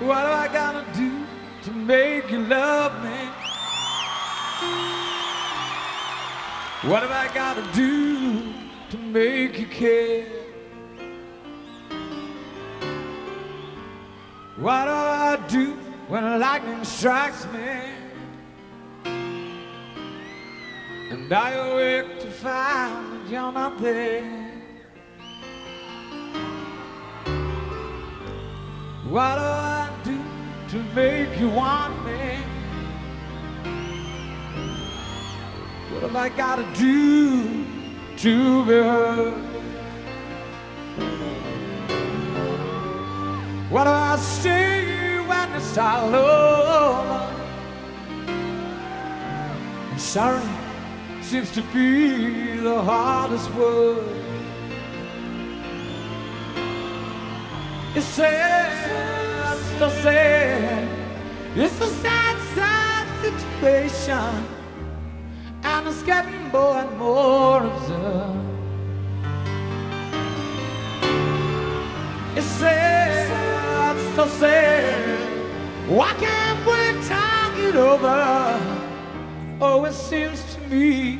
What do I gotta do to make you love me? What have I gotta do to make you care? What do I do when lightning strikes me? And I awake to find that you're not there. What do I to make you want me? What have I got to do to be heard? What do I say when it's all over? And sorry seems to be the hardest word. It's sad, so sad. It's a sad, sad situation, and it's getting more and more absurd. It's sad, so sad. Why can't we talk it over? Oh, it seems to me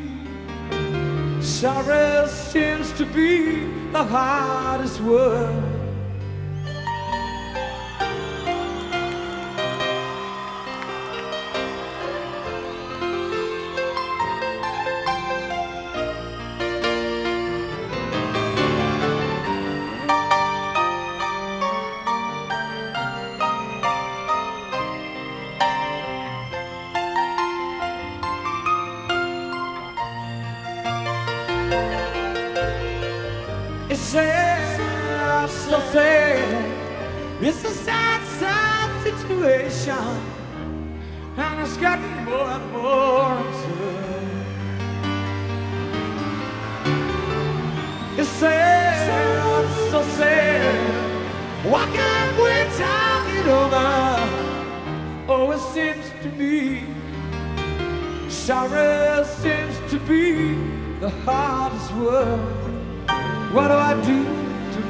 sorrow seems to be the hardest word. So sad. It's a sad, sad situation, and it's getting more and more absurd. It's sad, so sad. Why can't we talk it over? Oh, it seems to me sorrow seems to be the hardest word. What do I do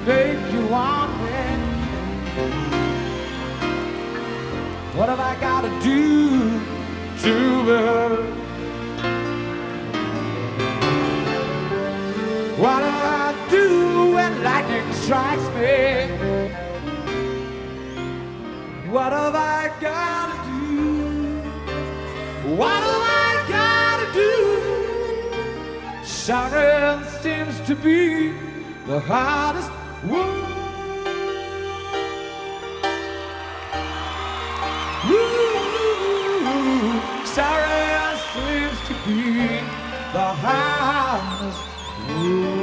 to make you want me? What have I got to do to be? What do I do when lightning strikes me? What have I got to do? What have I got to do? Sorry seems to be the hardest. you.